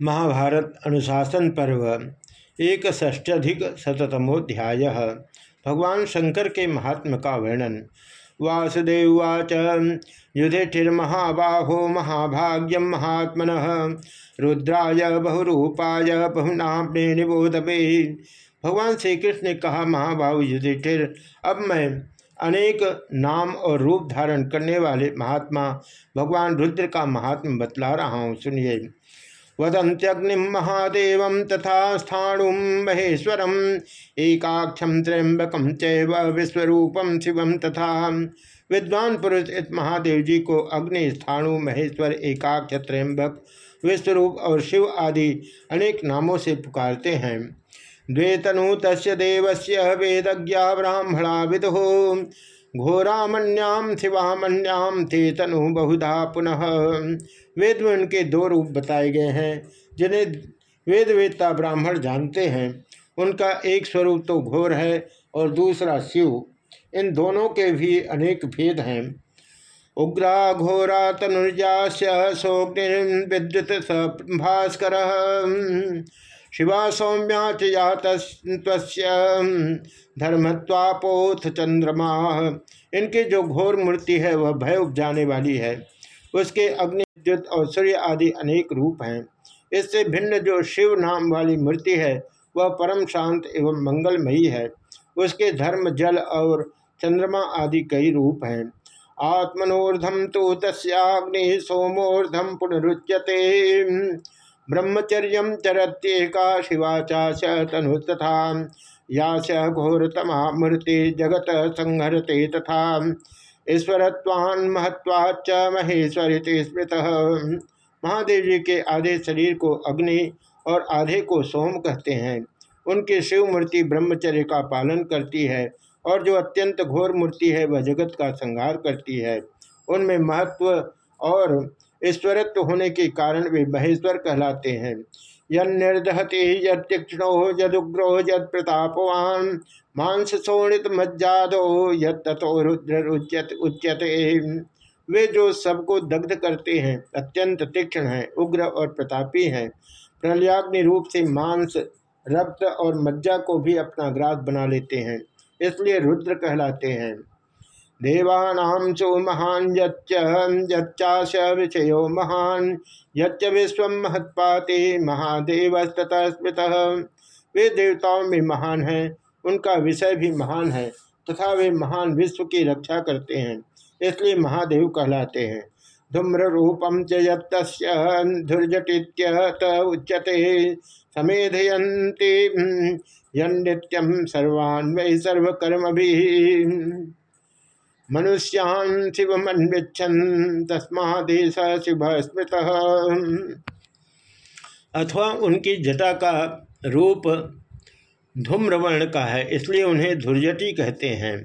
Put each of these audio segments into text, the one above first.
महाभारत अनुशासन पर्व एक ष्ट्यधिक शतमोध्याय भगवान शंकर के महात्म का वर्णन। वासुदेववाच युधिष्ठिर्महाबाहो महाभाग्यम महात्मन। रुद्राय बहुरूपाय बहुनाम्ने निबोधपे। भगवान श्री कृष्ण ने कहा, महाबाहु युधिष्ठिर, अब मैं अनेक नाम और रूप धारण करने वाले महात्मा, भगवान रुद्र का महात्मा बतला रहा हूँ, सुनिए। वदंत्यग्नि महादेव तथा स्थाणु महेश्वर एकाक्षम त्र्यंबकम चैव विश्वरूपम शिवम तथा। विद्वान पुरुष इस महादेव जी को अग्नि, स्थाणु, महेश्वर, एकाक्ष त्र्यंबक विश्वरूप और शिव आदि अनेक नामों से पुकारते हैं। द्वेतनु तस्य देवस्य वेदज्ञा ब्राह्मणा विदु। घोरामण्याम शिवामण्याम थे तनु बहुधा पुनः। वेद में उनके दो रूप बताए गए हैं, जिन्हें वेद वेदता ब्राह्मण जानते हैं। उनका एक स्वरूप तो घोर है और दूसरा शिव। इन दोनों के भी अनेक भेद हैं। उग्रा घोरा तनुजा सोग्निद्युत भास्कर। शिवा सौम्या च धर्मत्वापोथ चंद्रमा। इनकी जो घोर मूर्ति है, वह भय उपजाने वाली है। उसके अग्नि, विद्युत और सूर्य आदि अनेक रूप हैं। इससे भिन्न जो शिव नाम वाली मूर्ति है, वह परम शांत एवं मंगलमयी है। उसके धर्म, जल और चंद्रमा आदि कई रूप हैं। आत्मनोर्धम तो तस्याग्नि सोमोर्धम पुनरुच्यते। ब्रह्मचर्य चरत्येका शिवाचा तनु तथा या घोरतमा मूर्ति जगत संहरते तथा। ईश्वरत्वान महत्वाच महेश्वर स्मृत। महादेव जी के आधे शरीर को अग्नि और आधे को सोम कहते हैं। उनकी शिव मूर्ति ब्रह्मचर्य का पालन करती है और जो अत्यंत घोर मूर्ति है, वह जगत का संहार करती है। उनमें महत्व और ईश्वरत्व होने के कारण वे महेश्वर कहलाते हैं। यदहति यतीक्षणो यदुग्रो यद प्रतापवान मांस शोणित मज्जादो यतो रुद्र उच्यत उच्यते। वे जो सबको दग्ध करते हैं, अत्यंत तीक्ष्ण हैं, उग्र और प्रतापी हैं। प्रलयाग्नि रूप से मांस, रक्त और मज्जा को भी अपना ग्रास बना लेते हैं, इसलिए रुद्र कहलाते हैं। देवानाम चो महान यच्चाश महान, यच्च विश्व महत्पाते महादेव स्मृत वे देवताओं में महान हैं, उनका विषय भी महान है, तथा वे महान विश्व की रक्षा करते हैं, इसलिए महादेव कहलाते हैं। धूम्र रूपम च युर्जटित उच्यते समेधयंती यम सर्वान् वै सर्वकर्म भी मनुष्यान शिवमन्विच्छन तस्मादेश शिव स्मृत अथवा उनकी जटा का रूप धूम्रवर्ण का है, इसलिए उन्हें धुर्जटी कहते हैं।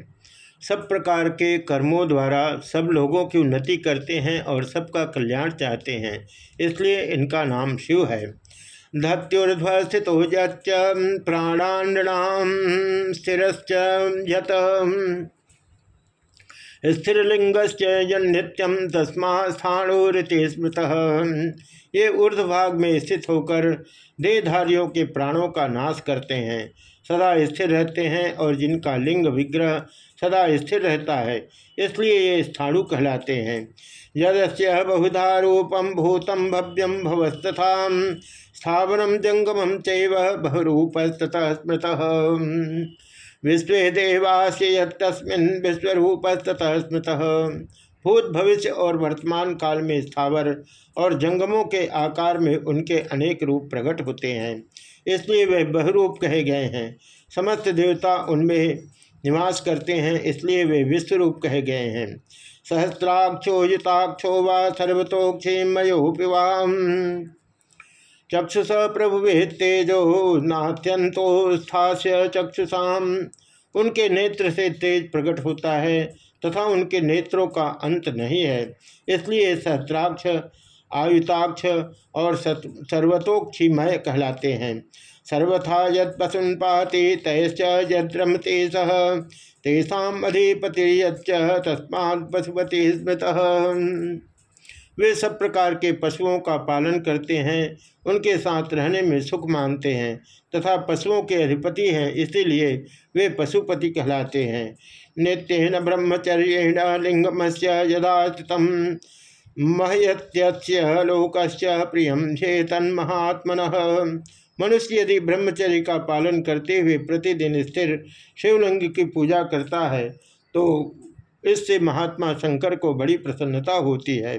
सब प्रकार के कर्मों द्वारा सब लोगों की उन्नति करते हैं और सबका कल्याण चाहते हैं, इसलिए इनका नाम शिव है। धत्युर्ध्व स्थित प्राणांडाम स्थिरश्च, यत स्थिरलिंगश्चयन्नित्यम तस्मा स्थाणुरति स्मृत। ये ऊर्ध भाग में स्थित होकर देहधारियों के प्राणों का नाश करते हैं, सदा स्थिर रहते हैं और जिनका लिंग विग्रह सदा स्थिर रहता है, इसलिए ये स्थाणु कहलाते हैं। यदस्य बहुधा रूपम भूतम भव्यम भवस्तथा स्थावरम जंगमम चैव बहुरूपस्तः स्मृत। विश्व देवास्य तस्मिन विश्वरूप ततः स्मृत। भूत भविष्य और वर्तमान काल में स्थावर और जंगमों के आकार में उनके अनेक रूप प्रकट होते हैं। इसलिए वे बहुरूप कहे गए हैं। समस्त देवता उनमें निवास करते हैं, इसलिए वे विश्वरूप कहे गए हैं। सहस्राक्षो, युताक्षो व सर्वतोक्षेमयोपिवाम चक्षुष प्रभु तेजो नात्यंतो स्थास्य चक्षुषा उनके नेत्र से तेज प्रकट होता है तथा उनके नेत्रों का अंत नहीं है। इसलिए सहस्राक्ष आयुताक्ष और सर्वतोक्षीमय कहलाते हैं। सर्वथा यद पशुन पाति तयश्च यद्रमते सह तेषा अधिपति पशुपति स्मृत वे सब प्रकार के पशुओं का पालन करते हैं, उनके साथ रहने में सुख मानते हैं तथा पशुओं के अधिपति हैं, इसीलिए वे पशुपति कहलाते हैं। नित्यन ब्रह्मचर्य लिंगम से यदाचितम महयत्य लोक प्रियम चेतन महात्मन मनुष्य यदि ब्रह्मचर्य का पालन करते हुए प्रतिदिन स्थिर शिवलिंग की पूजा करता है तो इससे महात्मा शंकर को बड़ी प्रसन्नता होती है।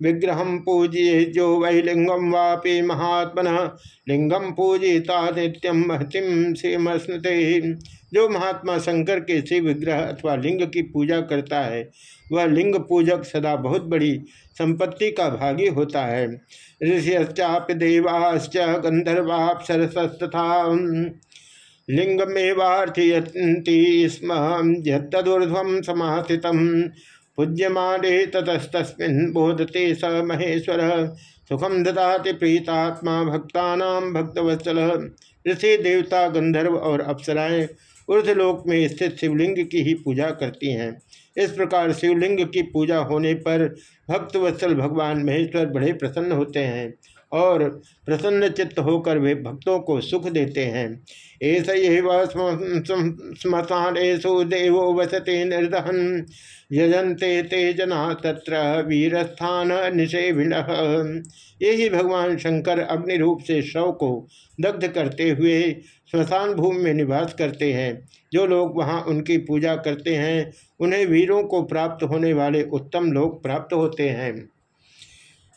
विग्रह पूजिए जो वै लिंगम वापि महात्मन। लिंगम पूजिता नित्यम महतिम से मस्नते जो महात्मा शंकर के शिव विग्रह अथवा लिंग की पूजा करता है, वह लिंग पूजक सदा बहुत बड़ी संपत्ति का भागी होता है। ऋषिश्चाप देवाश्च गंधर्वापसरसस्तथा लिंगमेवार्थयती स्म यदूर्ध्व समास्थित पूज्यमाने ततस्तस्मिन् बोधते स महेश्वर। सुखम ददाति प्रीतात्मा भक्ता भक्तवत्सल। ऋषि, देवता, गंधर्व और अप्सराएँ ऊर्धलोक में स्थित शिवलिंग की ही पूजा करती हैं। इस प्रकार शिवलिंग की पूजा होने पर भक्तवत्सल भगवान महेश्वर बड़े प्रसन्न होते हैं। और प्रसन्न चित्त होकर वे भक्तों को सुख देते हैं। ऐसा श्मशानेशु देवो वसते निर्दहन यजंते ते जना तत्र वीरस्थान निषेभिण यही भगवान शंकर अग्नि रूप से शव को दग्ध करते हुए स्मशान भूमि में निवास करते हैं। जो लोग वहाँ उनकी पूजा करते हैं, उन्हें वीरों को प्राप्त होने वाले उत्तम लोग प्राप्त होते हैं।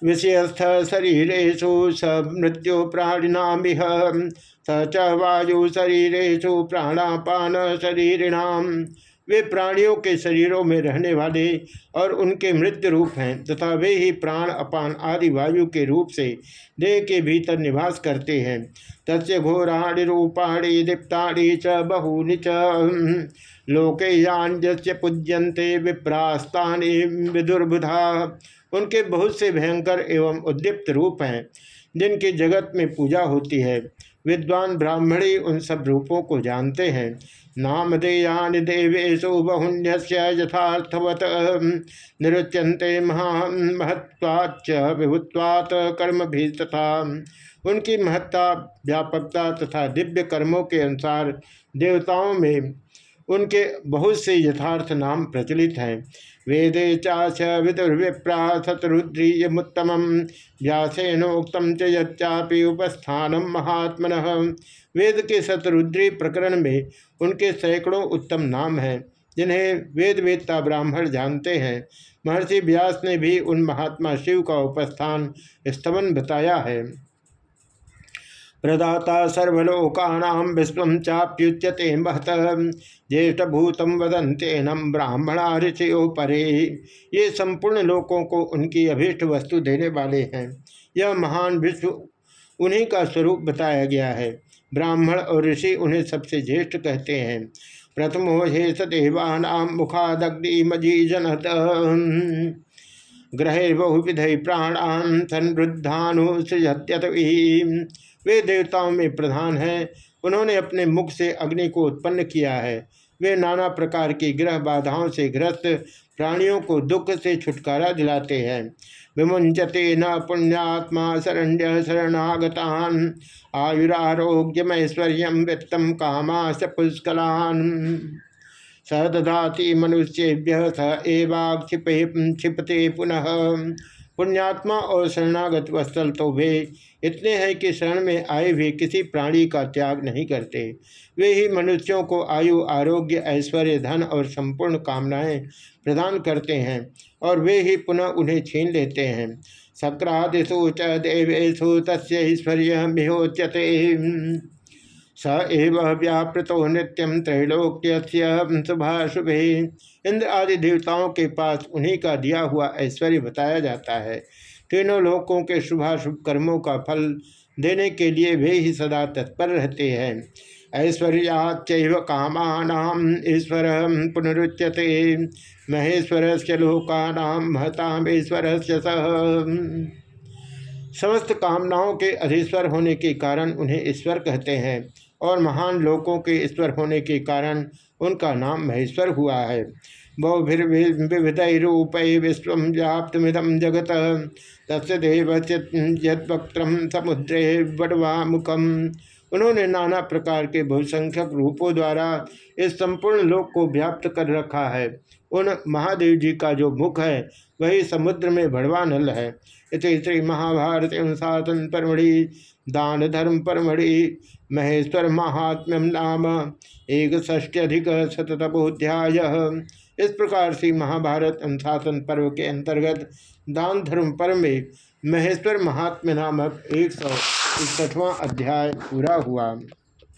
विषयस्थ शरीरेशु स मृत्यु प्राणिनामिह। स च वायु शरीरेशु प्राणापान शरीरिणाम वे प्राणियों के शरीरों में रहने वाले और उनके मृत्यु रूप हैं, तथा वे ही प्राण, अपान आदि वायु के रूप से देह के भीतर निवास करते हैं। तस्य घोराणि रूपाणी दीप्ताणी च बहूनि च। लोके यान्य पूज्यंते विप्रास्तानि विदुर्बुधा। उनके बहुत से भयंकर एवं उद्दीप्त रूप हैं, जिनकी जगत में पूजा होती है। विद्वान ब्राह्मणी उन सब रूपों को जानते हैं। नामधेयानि देवेशु बहुन्य यथार्थवत निरुच्यन्ते महत्वाच विभुत्वात् कर्म भी तथा। उनकी महत्ता, व्यापकता तथा दिव्य कर्मों के अनुसार देवताओं में उनके बहुत से यथार्थ नाम प्रचलित हैं। वेदे चाश विदुर्विप्रा शतरुद्रीयमुत्तम व्यासेनोक्तम च यच्चापि उपस्थान महात्मन। वेद के शतरुद्री प्रकरण में उनके सैकड़ों उत्तम नाम हैं, जिन्हें वेद वेदता ब्राह्मण जानते हैं। महर्षि व्यास ने भी उन महात्मा शिव का उपस्थान स्तमन बताया है। प्रदाता सर्वलोकानां विश्व चाप्युच्यते महत। ज्येष्ठभूतम वदंते नम ब्राह्मणा ऋषियों परे। ये संपूर्ण लोकों को उनकी अभीष्ट वस्तु देने वाले हैं। यह महान विश्व उन्हीं का स्वरूप बताया गया है। ब्राह्मण और ऋषि उन्हें सबसे ज्येष्ठ कहते हैं। प्रथमो हे मुखादग्नि मजी जनत ग्रहे बहुविधि प्राणान संवृद्धानुसृजत्यत वे देवताओं में प्रधान हैं, उन्होंने अपने मुख से अग्नि को उत्पन्न किया है। वे नाना प्रकार की ग्रह बाधाओं से ग्रस्त, प्राणियों को दुख से छुटकारा दिलाते हैं। विमुंचते न पुण्यात्मा शरण्य शरणागतान, आयुरारोग्यमैश्वर्य वित्तम कामा स पुष्कलान। स दधाति मनुष्येभ्य स एवाक्षिपे क्षिपते पुनः। पुण्यात्मा और शरणागत वस्तल तो वे इतने हैं कि शरण में आए भी किसी प्राणी का त्याग नहीं करते। वे ही मनुष्यों को आयु, आरोग्य, ऐश्वर्य, धन और संपूर्ण कामनाएँ प्रदान करते हैं और वे ही पुनः उन्हें छीन लेते हैं। सक्रादिशु च देवेशु तस्ैश्वर्य मिहोच्यते स एव व्यापृतो नित्यम त्रैलोक्य शुभाशुभे इंद्र आदि देवताओं के पास उन्हीं का दिया हुआ ऐश्वर्य बताया जाता है। तीनों लोकों के शुभाशुभ कर्मों का फल देने के लिए वे ही सदा तत्पर रहते हैं। ऐश्वर्याच कामानाम ईश्वर पुनरुच्यते। महेश्वर से लोकानाम महताम ईश्वर से समस्त कामनाओं के अधीश्वर होने के कारण उन्हें ईश्वर कहते हैं। और महान लोकों के ईश्वर होने के कारण उनका नाम महेश्वर हुआ है। बहुभिर्विविधरूप विश्व व्याप्तमिदम जगत। तस्य देव यदक्त्रम समुद्रे बड़वा मुखम उन्होंने नाना प्रकार के बहुसंख्यक रूपों द्वारा इस संपूर्ण लोक को व्याप्त कर रखा है। उन महादेव जी का जो मुख है, वही समुद्र में भड़वा नल है। इस श्री महाभारत अनुशासन परमढ़ि दान धर्म परमढ़ि महेश्वर महात्म्यम नाम एक ष्ट्यधिक शतमोध्याय इस प्रकार से महाभारत अनुशासन पर्व के अंतर्गत दान धर्म पर्व में महेश्वर महात्म्य नामक एक सौ इकसठवां अध्याय पूरा हुआ।